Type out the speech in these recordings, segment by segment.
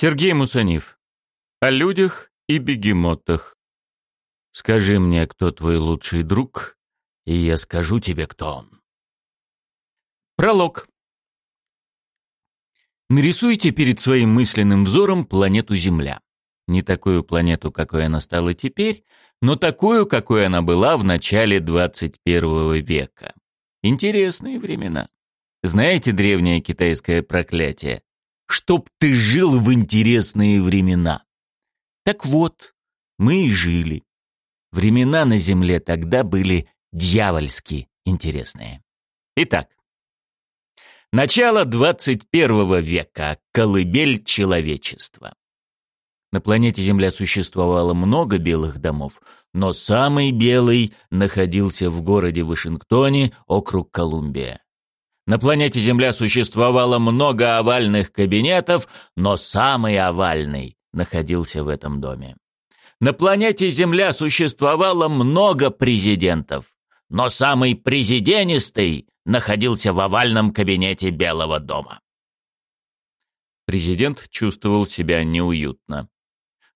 Сергей Мусанив. О людях и бегемотах. Скажи мне, кто твой лучший друг, и я скажу тебе, кто он. Пролог. Нарисуйте перед своим мысленным взором планету Земля. Не такую планету, какой она стала теперь, но такую, какой она была в начале 21 века. Интересные времена. Знаете древнее китайское проклятие? Чтоб ты жил в интересные времена. Так вот, мы и жили. Времена на Земле тогда были дьявольски интересные. Итак, начало 21 века, колыбель человечества. На планете Земля существовало много белых домов, но самый белый находился в городе Вашингтоне, округ Колумбия. На планете Земля существовало много овальных кабинетов, но самый овальный находился в этом доме. На планете Земля существовало много президентов, но самый президенистый находился в овальном кабинете Белого дома. Президент чувствовал себя неуютно.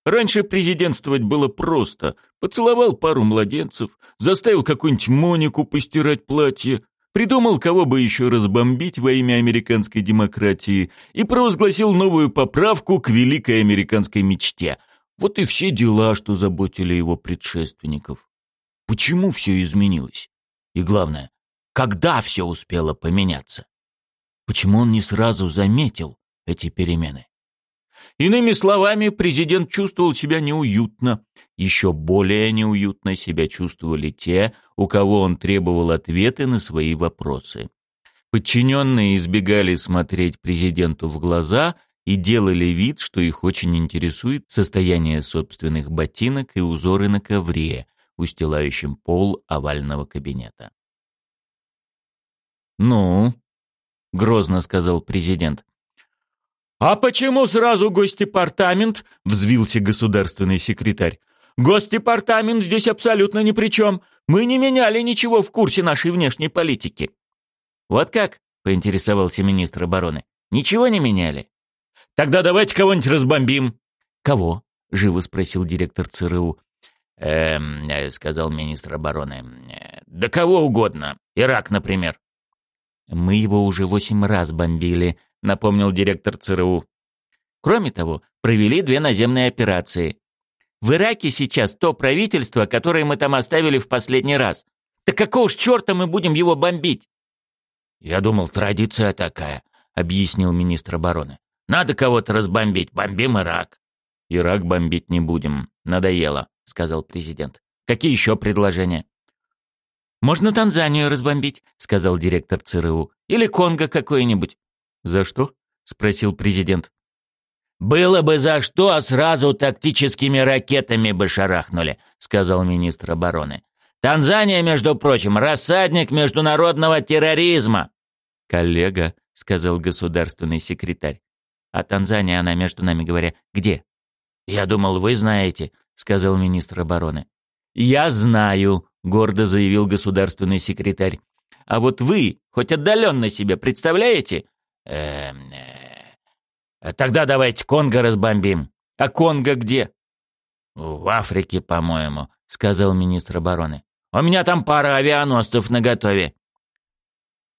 Раньше президентствовать было просто. Поцеловал пару младенцев, заставил какую-нибудь Монику постирать платье, придумал, кого бы еще разбомбить во имя американской демократии и провозгласил новую поправку к великой американской мечте. Вот и все дела, что заботили его предшественников. Почему все изменилось? И главное, когда все успело поменяться? Почему он не сразу заметил эти перемены? Иными словами, президент чувствовал себя неуютно. Еще более неуютно себя чувствовали те, у кого он требовал ответы на свои вопросы. Подчиненные избегали смотреть президенту в глаза и делали вид, что их очень интересует состояние собственных ботинок и узоры на ковре, устилающем пол овального кабинета. «Ну?» — грозно сказал президент. «А почему сразу гостепартамент?» — взвился государственный секретарь. «Гостепартамент здесь абсолютно ни при чем. Мы не меняли ничего в курсе нашей внешней политики». «Вот как?» — поинтересовался министр обороны. «Ничего не меняли?» «Тогда давайте кого-нибудь разбомбим». «Кого?» — живо спросил директор ЦРУ. «Эм, э, — сказал министр обороны, э, — да кого угодно. Ирак, например». «Мы его уже восемь раз бомбили», напомнил директор ЦРУ. Кроме того, провели две наземные операции. В Ираке сейчас то правительство, которое мы там оставили в последний раз. Так какого ж черта мы будем его бомбить? Я думал, традиция такая, объяснил министр обороны. Надо кого-то разбомбить, бомбим Ирак. Ирак бомбить не будем, надоело, сказал президент. Какие еще предложения? Можно Танзанию разбомбить, сказал директор ЦРУ. Или Конго какое-нибудь. «За что?» — спросил президент. «Было бы за что, а сразу тактическими ракетами бы шарахнули», — сказал министр обороны. «Танзания, между прочим, рассадник международного терроризма». «Коллега», — сказал государственный секретарь. «А Танзания, она, между нами говоря, где?» «Я думал, вы знаете», — сказал министр обороны. «Я знаю», — гордо заявил государственный секретарь. «А вот вы хоть отдаленно себе представляете, Эм, э, тогда давайте Конго разбомбим. А Конго где? В Африке, по-моему, сказал министр обороны. У меня там пара авианосцев наготове.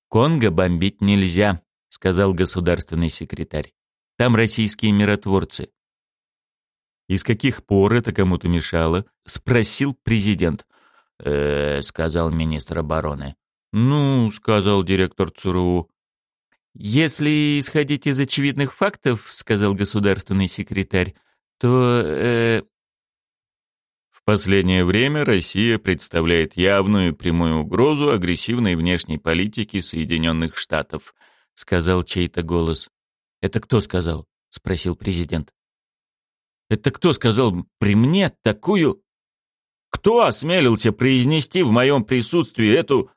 Конго бомбить нельзя, сказал государственный секретарь. Там российские миротворцы. «И с каких пор это кому-то мешало?» — спросил президент. «Э, — сказал министр обороны. «Ну, — сказал директор ЦРУ, «Если исходить из очевидных фактов, — сказал государственный секретарь, — то... Э... В последнее время Россия представляет явную и прямую угрозу агрессивной внешней политики Соединенных Штатов, — сказал чей-то голос. «Это кто сказал?» — спросил президент. «Это кто сказал при мне такую...» «Кто осмелился произнести в моем присутствии эту...»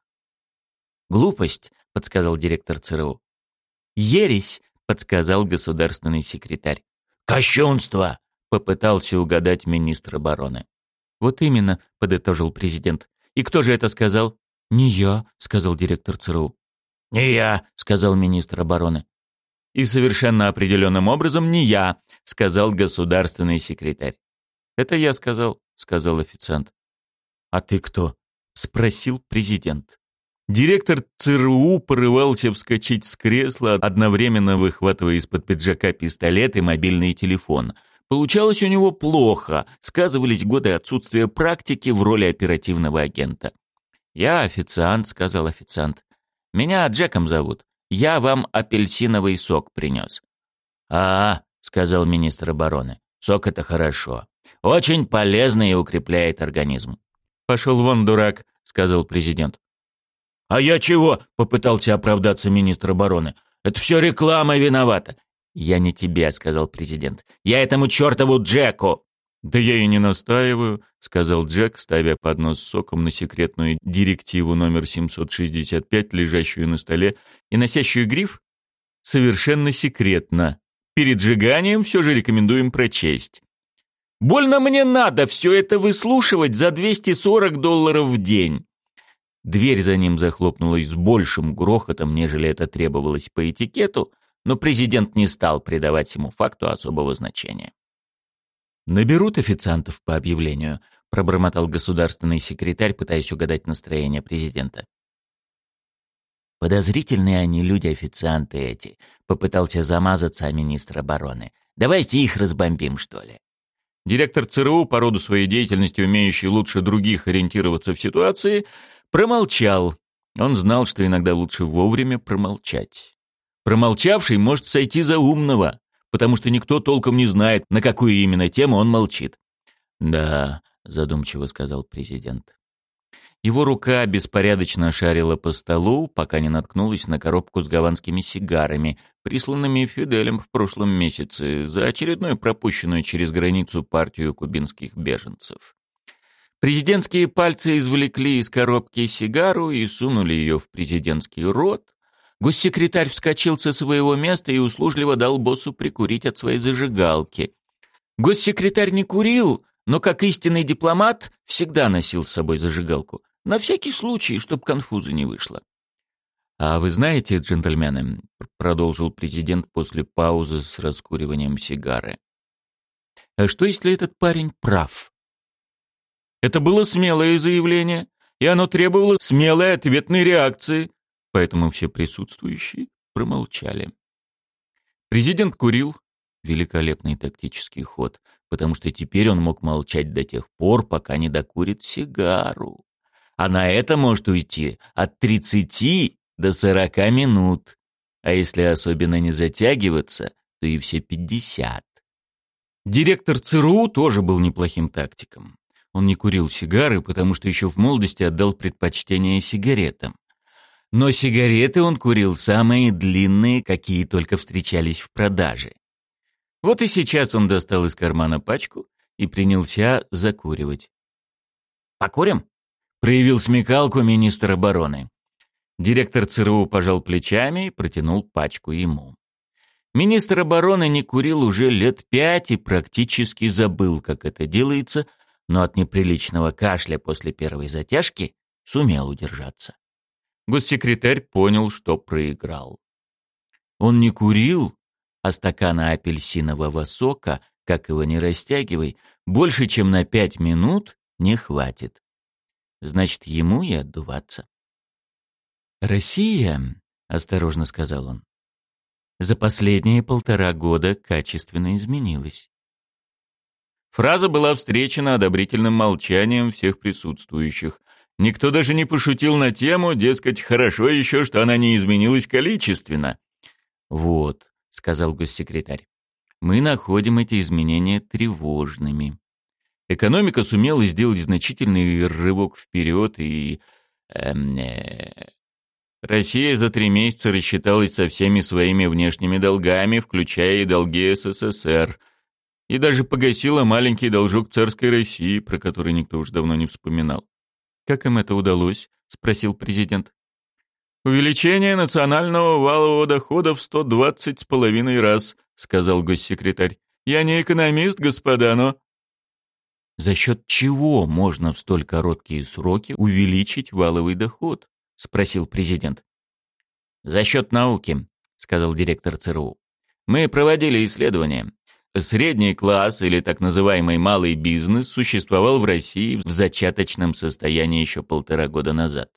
«Глупость», — подсказал директор ЦРУ. «Ересь», — подсказал государственный секретарь. «Кощунство!» — попытался угадать министр обороны. «Вот именно», — подытожил президент. «И кто же это сказал?» «Не я», — сказал директор ЦРУ. «Не я», — сказал министр обороны. И совершенно определенным образом не я, сказал государственный секретарь. Это я сказал, сказал официант. А ты кто? спросил президент. Директор ЦРУ порывался вскочить с кресла, одновременно выхватывая из-под пиджака пистолет и мобильный телефон. Получалось у него плохо, сказывались годы отсутствия практики в роли оперативного агента. «Я официант», — сказал официант. «Меня Джеком зовут. Я вам апельсиновый сок принес». «А, — сказал министр обороны, — сок — это хорошо. Очень полезно и укрепляет организм». «Пошел вон, дурак», — сказал президент. «А я чего?» — попытался оправдаться министр обороны. «Это все реклама виновата». «Я не тебе», — сказал президент. «Я этому чертову Джеку!» «Да я и не настаиваю», — сказал Джек, ставя поднос с соком на секретную директиву номер 765, лежащую на столе, и носящую гриф «Совершенно секретно». Перед сжиганием все же рекомендуем прочесть. «Больно мне надо все это выслушивать за 240 долларов в день». Дверь за ним захлопнулась с большим грохотом, нежели это требовалось по этикету, но президент не стал придавать ему факту особого значения. «Наберут официантов по объявлению», — пробормотал государственный секретарь, пытаясь угадать настроение президента. «Подозрительные они люди-официанты эти», — попытался замазаться министр обороны. «Давайте их разбомбим, что ли». Директор ЦРУ, по роду своей деятельности умеющий лучше других ориентироваться в ситуации, Промолчал. Он знал, что иногда лучше вовремя промолчать. Промолчавший может сойти за умного, потому что никто толком не знает, на какую именно тему он молчит. «Да», — задумчиво сказал президент. Его рука беспорядочно шарила по столу, пока не наткнулась на коробку с гаванскими сигарами, присланными Фиделем в прошлом месяце за очередную пропущенную через границу партию кубинских беженцев. Президентские пальцы извлекли из коробки сигару и сунули ее в президентский рот. Госсекретарь вскочил со своего места и услужливо дал боссу прикурить от своей зажигалки. Госсекретарь не курил, но, как истинный дипломат, всегда носил с собой зажигалку. На всякий случай, чтоб конфуза не вышло. «А вы знаете, джентльмены», — продолжил президент после паузы с раскуриванием сигары, «а что, если этот парень прав?» Это было смелое заявление, и оно требовало смелой ответной реакции, поэтому все присутствующие промолчали. Президент курил, великолепный тактический ход, потому что теперь он мог молчать до тех пор, пока не докурит сигару. А на это может уйти от 30 до 40 минут, а если особенно не затягиваться, то и все 50. Директор ЦРУ тоже был неплохим тактиком. Он не курил сигары, потому что еще в молодости отдал предпочтение сигаретам. Но сигареты он курил самые длинные, какие только встречались в продаже. Вот и сейчас он достал из кармана пачку и принялся закуривать. «Покурим?» — проявил смекалку министр обороны. Директор ЦРУ пожал плечами и протянул пачку ему. Министр обороны не курил уже лет пять и практически забыл, как это делается, но от неприличного кашля после первой затяжки сумел удержаться. Госсекретарь понял, что проиграл. Он не курил, а стакана апельсинового сока, как его не растягивай, больше, чем на пять минут не хватит. Значит, ему и отдуваться. «Россия», — осторожно сказал он, — «за последние полтора года качественно изменилась. Фраза была встречена одобрительным молчанием всех присутствующих. Никто даже не пошутил на тему, дескать, хорошо еще, что она не изменилась количественно. «Вот», — сказал госсекретарь, — «мы находим эти изменения тревожными. Экономика сумела сделать значительный рывок вперед, и... Эм, э, Россия за три месяца рассчиталась со всеми своими внешними долгами, включая и долги СССР — и даже погасила маленький должок царской России, про который никто уж давно не вспоминал. «Как им это удалось?» — спросил президент. «Увеличение национального валового дохода в 120 с половиной раз», — сказал госсекретарь. «Я не экономист, господа, но...» «За счет чего можно в столь короткие сроки увеличить валовый доход?» — спросил президент. «За счет науки», — сказал директор ЦРУ. Мы проводили исследования. Средний класс или так называемый малый бизнес существовал в России в зачаточном состоянии еще полтора года назад.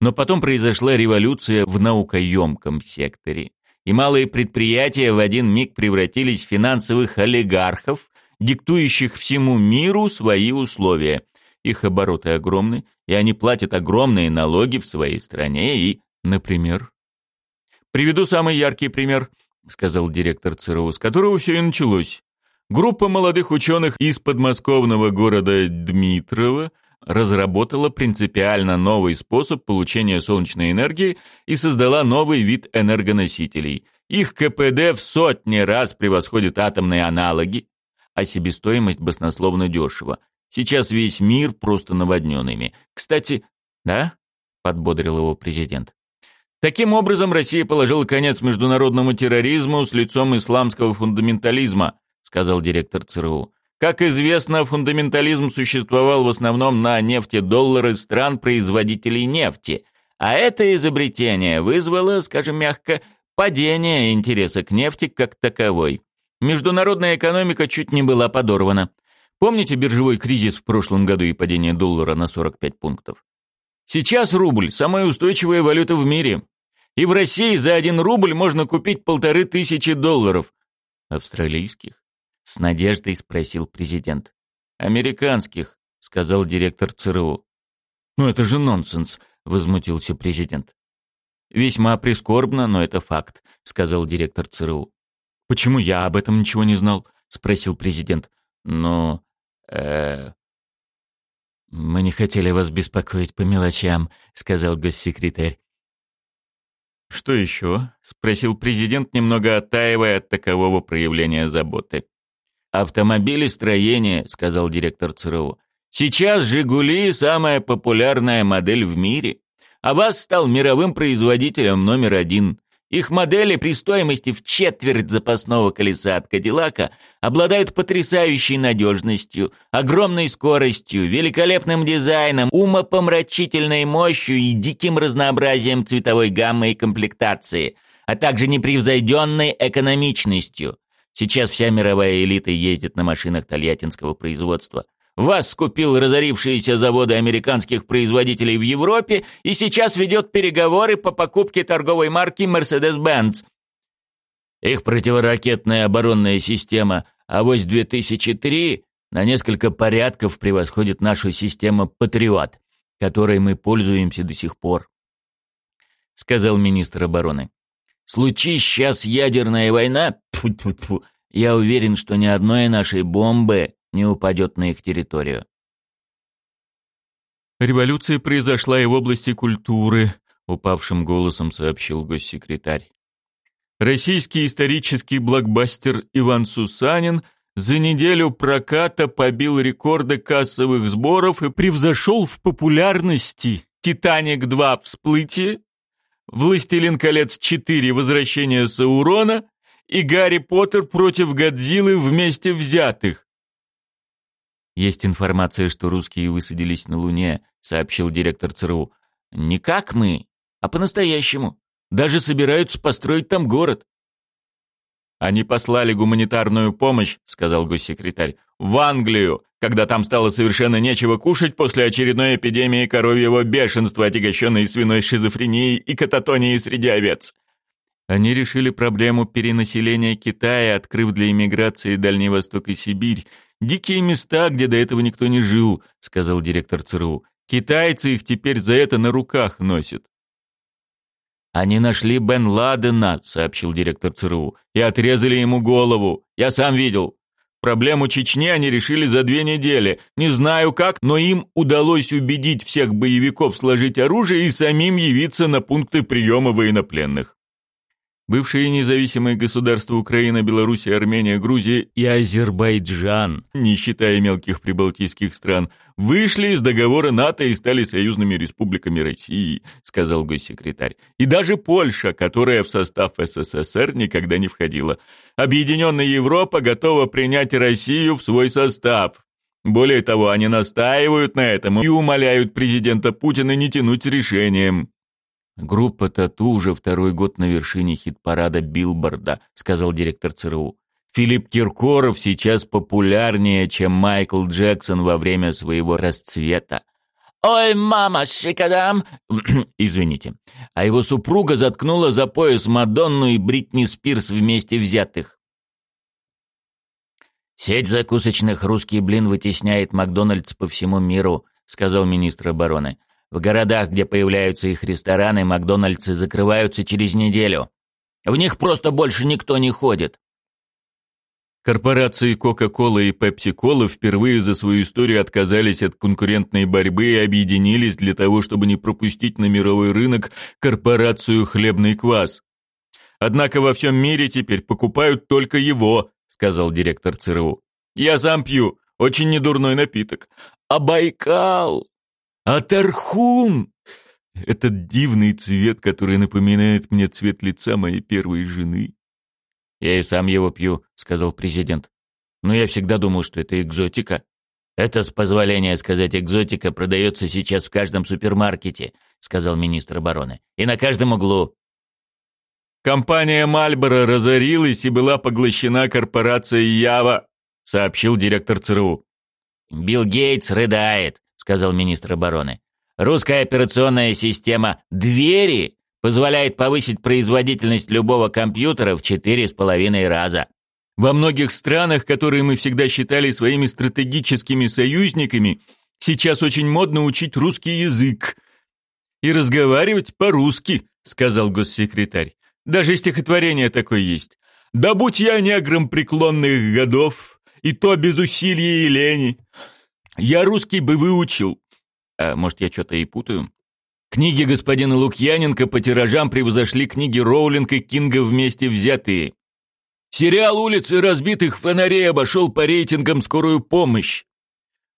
Но потом произошла революция в наукоемком секторе, и малые предприятия в один миг превратились в финансовых олигархов, диктующих всему миру свои условия. Их обороты огромны, и они платят огромные налоги в своей стране и, например... Приведу самый яркий пример –— сказал директор ЦРУ, с которого все и началось. Группа молодых ученых из подмосковного города Дмитрово разработала принципиально новый способ получения солнечной энергии и создала новый вид энергоносителей. Их КПД в сотни раз превосходит атомные аналоги, а себестоимость баснословно дешево. Сейчас весь мир просто наводнен ими. Кстати, да? Подбодрил его президент. Таким образом, Россия положила конец международному терроризму с лицом исламского фундаментализма, сказал директор ЦРУ. Как известно, фундаментализм существовал в основном на нефтедоллары стран-производителей нефти, а это изобретение вызвало, скажем мягко, падение интереса к нефти как таковой. Международная экономика чуть не была подорвана. Помните биржевой кризис в прошлом году и падение доллара на 45 пунктов? Сейчас рубль – самая устойчивая валюта в мире. И в России за один рубль можно купить полторы тысячи долларов. Австралийских? С надеждой спросил президент. Американских, сказал директор ЦРУ. Ну это же нонсенс, возмутился президент. Весьма прискорбно, но это факт, сказал директор ЦРУ. Почему я об этом ничего не знал? спросил президент. Ну, э, «Мы не хотели вас беспокоить по мелочам», — сказал госсекретарь. «Что еще?» — спросил президент, немного оттаивая от такового проявления заботы. «Автомобилестроение», — сказал директор ЦРУ. «Сейчас «Жигули» — самая популярная модель в мире, а вас стал мировым производителем номер один. Их модели при стоимости в четверть запасного колеса от Кадиллака обладают потрясающей надежностью, огромной скоростью, великолепным дизайном, умопомрачительной мощью и диким разнообразием цветовой гаммы и комплектации, а также непревзойденной экономичностью. Сейчас вся мировая элита ездит на машинах тольяттинского производства – вас скупил разорившиеся заводы американских производителей в Европе и сейчас ведет переговоры по покупке торговой марки Mercedes-Benz. Их противоракетная оборонная система АВОС-2003 на несколько порядков превосходит нашу систему «Патриот», которой мы пользуемся до сих пор, — сказал министр обороны. Случись сейчас ядерная война, тьфу -тьфу -тьфу, я уверен, что ни одной нашей бомбы не упадет на их территорию. Революция произошла и в области культуры, упавшим голосом сообщил госсекретарь. Российский исторический блокбастер Иван Сусанин за неделю проката побил рекорды кассовых сборов и превзошел в популярности «Титаник 2. Всплытие», «Властелин колец 4. Возвращение Саурона» и «Гарри Поттер против Годзиллы вместе взятых». Есть информация, что русские высадились на Луне, сообщил директор ЦРУ. Не как мы, а по-настоящему. Даже собираются построить там город. Они послали гуманитарную помощь, сказал госсекретарь, в Англию, когда там стало совершенно нечего кушать после очередной эпидемии коровьего бешенства, отягощенной свиной шизофренией и кататонией среди овец. Они решили проблему перенаселения Китая, открыв для иммиграции Дальний Восток и Сибирь, Дикие места, где до этого никто не жил, сказал директор ЦРУ. Китайцы их теперь за это на руках носят. Они нашли Бен Ладена, сообщил директор ЦРУ, и отрезали ему голову. Я сам видел. Проблему Чечни они решили за две недели. Не знаю как, но им удалось убедить всех боевиков сложить оружие и самим явиться на пункты приема военнопленных. Бывшие независимые государства Украина, Белоруссия, Армения, Грузия и Азербайджан, не считая мелких прибалтийских стран, вышли из договора НАТО и стали союзными республиками России, сказал госсекретарь. И даже Польша, которая в состав СССР никогда не входила. Объединенная Европа готова принять Россию в свой состав. Более того, они настаивают на этом и умоляют президента Путина не тянуть с решением. Группа «Тату» уже второй год на вершине хит-парада «Билборда», сказал директор ЦРУ. Филипп Киркоров сейчас популярнее, чем Майкл Джексон во время своего расцвета. «Ой, мама, шикадам!» Извините. А его супруга заткнула за пояс Мадонну и Бритни Спирс вместе взятых. «Сеть закусочных «Русский блин» вытесняет Макдональдс по всему миру», — сказал министр обороны. «В городах, где появляются их рестораны, Макдональдсы закрываются через неделю. В них просто больше никто не ходит». Корпорации Coca-Cola и Pepsi-Cola впервые за свою историю отказались от конкурентной борьбы и объединились для того, чтобы не пропустить на мировой рынок корпорацию «Хлебный квас». Однако во всем мире теперь покупают только его, сказал директор ЦРУ. «Я сам пью. Очень недурной напиток. А Байкал? А Тархун? Этот дивный цвет, который напоминает мне цвет лица моей первой жены». «Я и сам его пью», — сказал президент. «Но я всегда думал, что это экзотика». «Это, с позволения сказать, экзотика продается сейчас в каждом супермаркете», — сказал министр обороны. «И на каждом углу. Компания Мальборо разорилась и была поглощена корпорацией Ява, сообщил директор ЦРУ. Билл Гейтс рыдает, сказал министр обороны. Русская операционная система «Двери» позволяет повысить производительность любого компьютера в четыре с половиной раза. Во многих странах, которые мы всегда считали своими стратегическими союзниками, сейчас очень модно учить русский язык и разговаривать по-русски, сказал госсекретарь. Даже стихотворение такое есть. «Да будь я негром преклонных годов, и то без усилий и лени. Я русский бы выучил». А может, я что-то и путаю? Книги господина Лукьяненко по тиражам превзошли книги Роулинг и Кинга вместе взятые. Сериал «Улицы разбитых фонарей» обошел по рейтингам скорую помощь.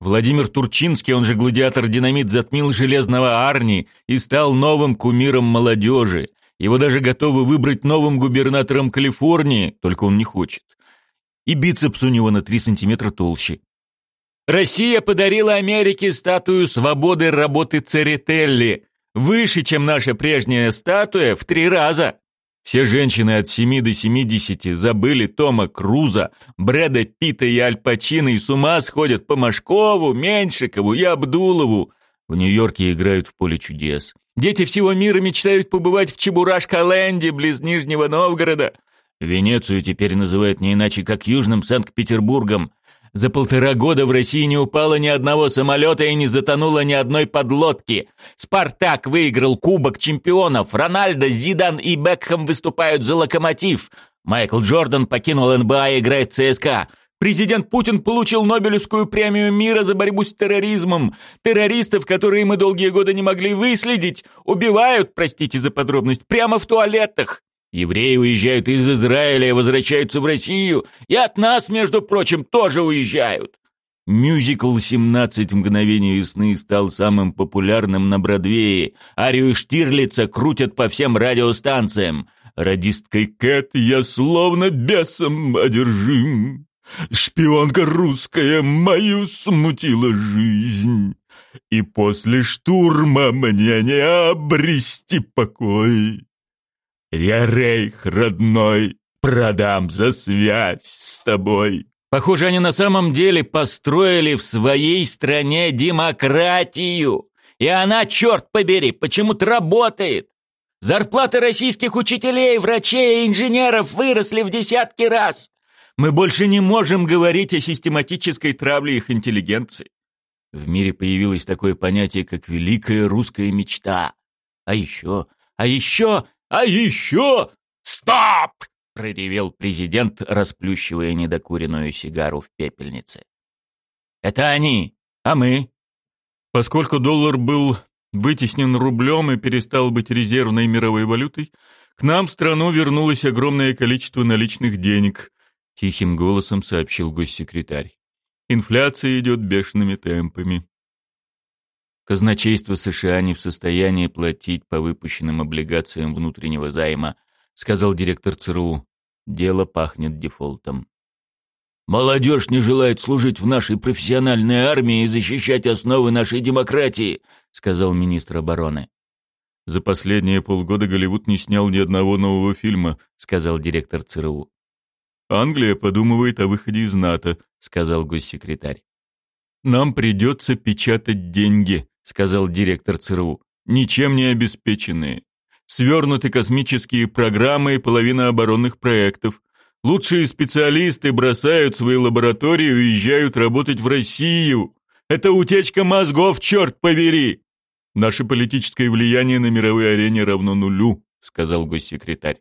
Владимир Турчинский, он же гладиатор динамит, затмил железного Арни и стал новым кумиром молодежи. Его даже готовы выбрать новым губернатором Калифорнии, только он не хочет. И бицепс у него на 3 сантиметра толще. Россия подарила Америке статую свободы работы Церетелли, выше, чем наша прежняя статуя, в три раза. Все женщины от 7 до 70 забыли Тома Круза, Брэда Питта и Аль Пачино и с ума сходят по Машкову, Меньшикову и Абдулову. В Нью-Йорке играют в поле чудес. Дети всего мира мечтают побывать в Чебурашка-ленде, близ Нижнего Новгорода. Венецию теперь называют не иначе, как Южным Санкт-Петербургом. За полтора года в России не упало ни одного самолета и не затонуло ни одной подлодки. «Спартак» выиграл Кубок чемпионов. Рональдо, Зидан и Бекхэм выступают за «Локомотив». Майкл Джордан покинул НБА и играет в ЦСКА. Президент Путин получил Нобелевскую премию мира за борьбу с терроризмом. Террористов, которые мы долгие годы не могли выследить, убивают, простите за подробность, прямо в туалетах. Евреи уезжают из Израиля и возвращаются в Россию. И от нас, между прочим, тоже уезжают. Мюзикл «17 мгновений весны» стал самым популярным на Бродвее. Арию Штирлица крутят по всем радиостанциям. Радисткой Кэт я словно бесом одержим. Шпионка русская мою смутила жизнь, И после штурма мне не обрести покой. Я рейх родной продам за связь с тобой. Похоже, они на самом деле построили в своей стране демократию. И она, черт побери, почему-то работает. Зарплаты российских учителей, врачей и инженеров выросли в десятки раз. Мы больше не можем говорить о систематической травле их интеллигенции. В мире появилось такое понятие, как великая русская мечта. А еще, а еще, а еще... Стоп! проревел президент, расплющивая недокуренную сигару в пепельнице. Это они, а мы? Поскольку доллар был вытеснен рублем и перестал быть резервной мировой валютой, к нам в страну вернулось огромное количество наличных денег, — тихим голосом сообщил госсекретарь. «Инфляция идет бешеными темпами». «Казначейство США не в состоянии платить по выпущенным облигациям внутреннего займа», — сказал директор ЦРУ. «Дело пахнет дефолтом». «Молодежь не желает служить в нашей профессиональной армии и защищать основы нашей демократии», — сказал министр обороны. «За последние полгода Голливуд не снял ни одного нового фильма», — сказал директор ЦРУ. «Англия подумывает о выходе из НАТО», — сказал госсекретарь. «Нам придется печатать деньги», — сказал директор ЦРУ. «Ничем не обеспеченные. Свернуты космические программы и половина оборонных проектов. Лучшие специалисты бросают свои лаборатории и уезжают работать в Россию. Это утечка мозгов, черт побери!» «Наше политическое влияние на мировой арене равно нулю», — сказал госсекретарь.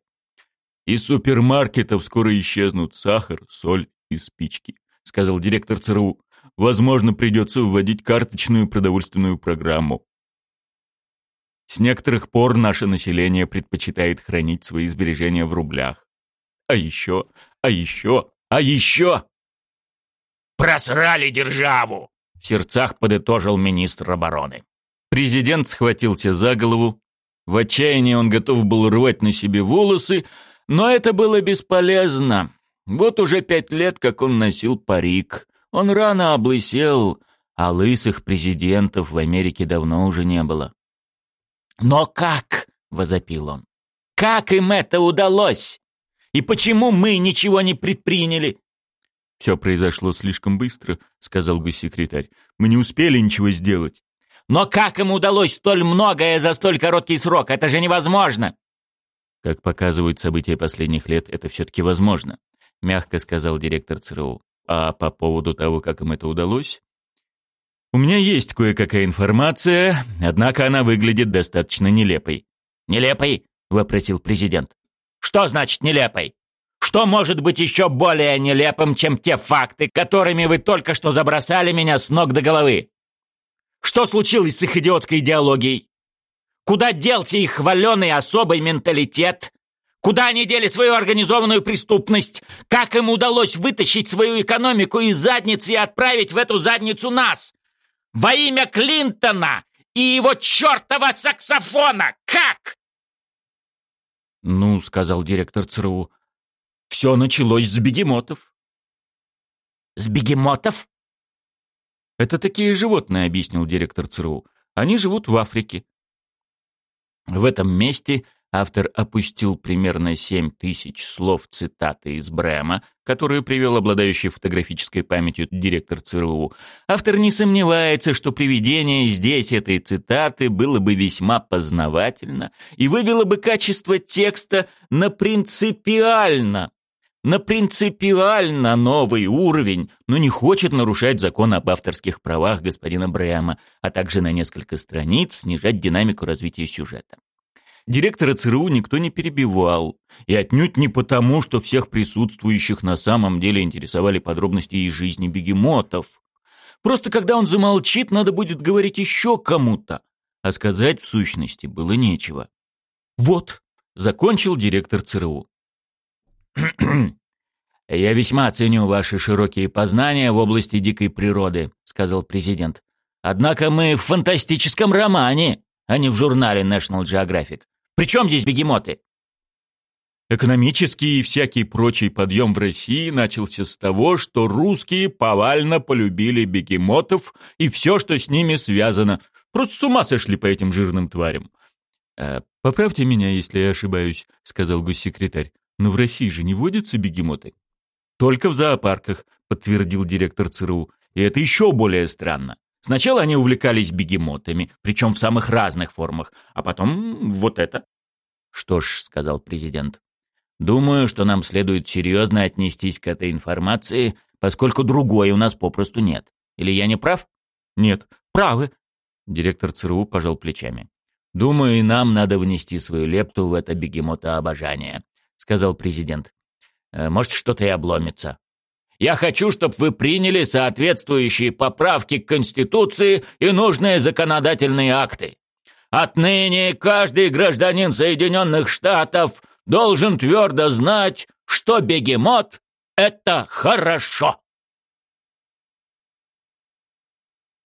«Из супермаркетов скоро исчезнут сахар, соль и спички», — сказал директор ЦРУ. «Возможно, придется вводить карточную продовольственную программу. С некоторых пор наше население предпочитает хранить свои сбережения в рублях. А еще, а еще, а еще...» «Просрали державу!» — в сердцах подытожил министр обороны. Президент схватился за голову. В отчаянии он готов был рвать на себе волосы, но это было бесполезно. Вот уже пять лет, как он носил парик. Он рано облысел, а лысых президентов в Америке давно уже не было. «Но как?» — возопил он. «Как им это удалось? И почему мы ничего не предприняли?» «Все произошло слишком быстро», — сказал госсекретарь. «Мы не успели ничего сделать». Но как им удалось столь многое за столь короткий срок? Это же невозможно!» «Как показывают события последних лет, это все-таки возможно», — мягко сказал директор ЦРУ. «А по поводу того, как им это удалось?» «У меня есть кое-какая информация, однако она выглядит достаточно нелепой». «Нелепой?» — вопросил президент. «Что значит нелепой? Что может быть еще более нелепым, чем те факты, которыми вы только что забросали меня с ног до головы? Что случилось с их идиотской идеологией? Куда делся их хваленый особый менталитет? Куда они дели свою организованную преступность? Как им удалось вытащить свою экономику из задницы и отправить в эту задницу нас? Во имя Клинтона и его чертова саксофона! Как? «Ну, — сказал директор ЦРУ, — все началось с бегемотов». «С бегемотов?» «Это такие животные», — объяснил директор ЦРУ. «Они живут в Африке». В этом месте автор опустил примерно семь тысяч слов цитаты из Брема, которую привел обладающий фотографической памятью директор ЦРУ. Автор не сомневается, что приведение здесь этой цитаты было бы весьма познавательно и вывело бы качество текста на принципиально на принципиально новый уровень, но не хочет нарушать закон об авторских правах господина Брэма, а также на несколько страниц снижать динамику развития сюжета. Директора ЦРУ никто не перебивал, и отнюдь не потому, что всех присутствующих на самом деле интересовали подробности из жизни бегемотов. Просто когда он замолчит, надо будет говорить еще кому-то, а сказать в сущности было нечего. Вот, закончил директор ЦРУ. «Я весьма ценю ваши широкие познания в области дикой природы», — сказал президент. «Однако мы в фантастическом романе, а не в журнале National Geographic. При чем здесь бегемоты?» Экономический и всякий прочий подъем в России начался с того, что русские повально полюбили бегемотов и все, что с ними связано. Просто с ума сошли по этим жирным тварям. «Э, «Поправьте меня, если я ошибаюсь», — сказал госсекретарь. Но в России же не водятся бегемоты. Только в зоопарках, подтвердил директор ЦРУ. И это еще более странно. Сначала они увлекались бегемотами, причем в самых разных формах, а потом вот это. Что ж, сказал президент, думаю, что нам следует серьезно отнестись к этой информации, поскольку другой у нас попросту нет. Или я не прав? Нет, правы. Директор ЦРУ пожал плечами. Думаю, и нам надо внести свою лепту в это бегемотообожание сказал президент. «Э, «Может, что-то и обломится. Я хочу, чтобы вы приняли соответствующие поправки к Конституции и нужные законодательные акты. Отныне каждый гражданин Соединенных Штатов должен твердо знать, что бегемот — это хорошо».